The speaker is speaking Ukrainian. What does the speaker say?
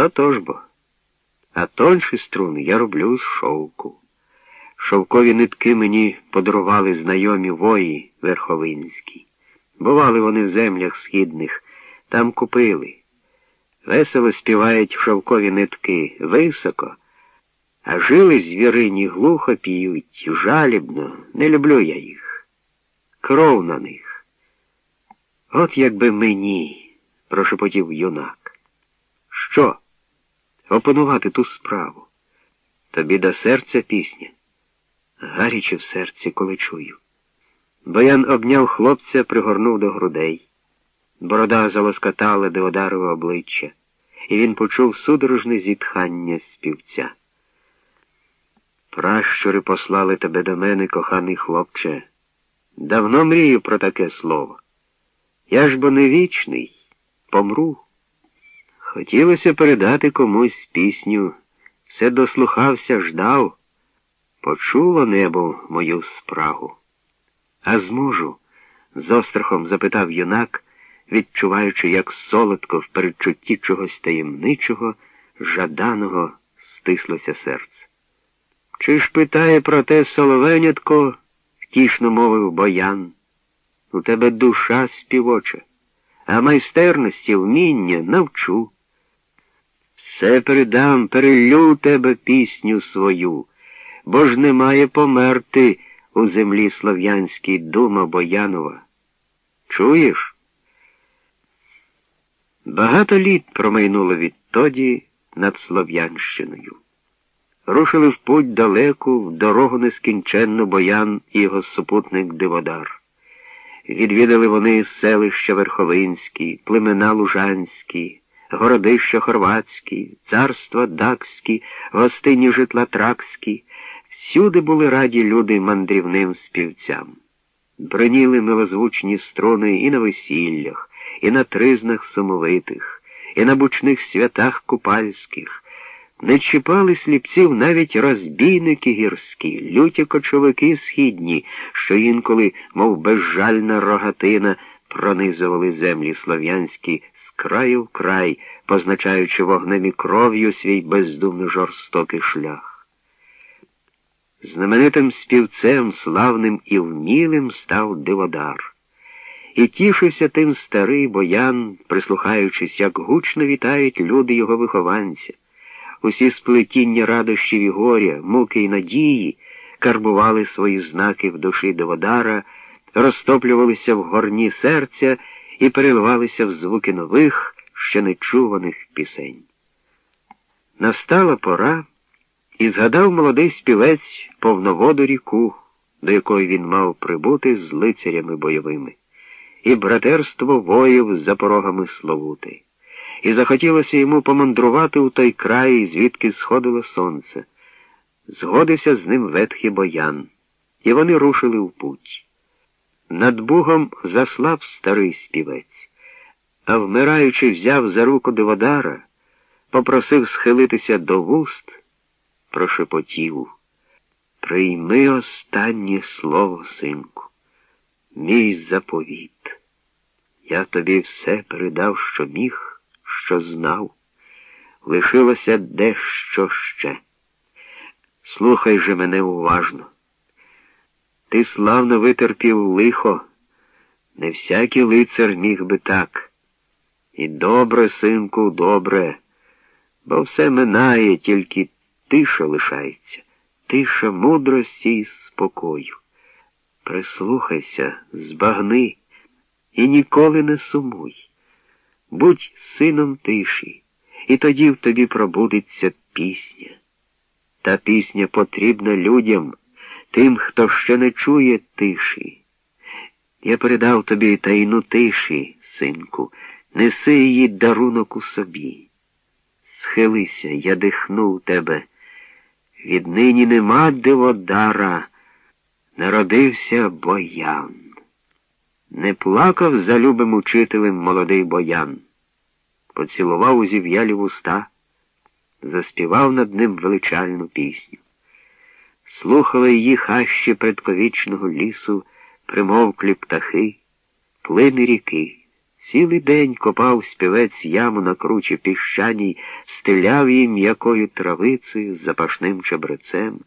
А ж бо. А тонші струни я роблю з шовку. Шовкові нитки мені подарували знайомі вої верховинські. Бували вони в землях східних, там купили. Весело співають шовкові нитки високо, а жили звірині глухо п'ють, жалібно, не люблю я їх. Кров на них. От якби мені, прошепотів юнак. Що? Опанувати ту справу. Тобі до серця пісня. Гаряче в серці, коли чую. Боян обняв хлопця, пригорнув до грудей. Борода залоскотала Деодарове обличчя, і він почув судорожне зітхання співця. Пращури послали тебе до мене, коханий хлопче. Давно мрію про таке слово. Я ж бо не вічний, помру. Хотілося передати комусь пісню, все дослухався, ждав, почуло небо мою спрагу. А зможу? з острахом запитав юнак, відчуваючи, як солодко в передчутті чогось таємничого, жаданого стислося серце. Чи ж питає про те соловенятко, втішно мовив боян. У тебе душа співоча, а майстерності, вміння навчу. Все передам, перелю тебе пісню свою, бо ж немає померти у землі слов'янській дума Боянова. Чуєш? Багато літ промайнуло відтоді над Слов'янщиною. Рушили в путь далеку, в дорогу нескінченну боян і його супутник Диводар. Відвідали вони селища Верховинські, племена Лужанські, городища Хорватські, царства Дакські, гостині житла Тракські. Всюди були раді люди мандрівним співцям. Броніли милозвучні струни і на весіллях, і на тризнах сумовитих, і на бучних святах купальських. Не чіпали сліпців навіть розбійники гірські, люті кочовики східні, що інколи, мов безжальна рогатина, пронизували землі слов'янські краю в край, позначаючи вогнем і кров'ю свій бездумно жорстокий шлях. Знаменитим співцем, славним і вмілим став Диводар. І тішився тим старий боян, прислухаючись, як гучно вітають люди його вихованця. Усі сплетіння радощів і горя, муки й надії карбували свої знаки в душі Деводара, розтоплювалися в горні серця і переливалися в звуки нових, ще нечуваних пісень. Настала пора, і згадав молодий співець повноводу ріку, до якої він мав прибути з лицарями бойовими, і братерство воїв за порогами Словути і захотілося йому помандрувати у той край, звідки сходило сонце. Згодився з ним ветхий боян, і вони рушили в путь. Над Бугом заслав старий співець, а вмираючи, взяв за руку Деводара, попросив схилитися до вуст, прошепотів. Прийми останнє слово, синку, мій заповіт. Я тобі все передав, що міг що знав, лишилося дещо ще. Слухай же мене уважно. Ти славно витерпів лихо, не всякий лицар міг би так. І добре, синку, добре, бо все минає, тільки тиша лишається, тиша мудрості і спокою. Прислухайся, збагни і ніколи не сумуй. Будь сином тиші, і тоді в тобі пробудеться пісня. Та пісня потрібна людям, тим, хто ще не чує тиші. Я передав тобі тайну тиші, синку, неси її дарунок у собі. Схилися, я дихну тебе. Віднині нема диводара, народився боян. Не плакав за любим учителем молодий боян, поцілував у зів'ялі вуста, заспівав над ним величальну пісню. Слухали її хащі предковічного лісу, примовклі птахи, плини ріки, Цілий день копав співець яму на кручі піщаній, стиляв її м'якою травицею, запашним чебрецем.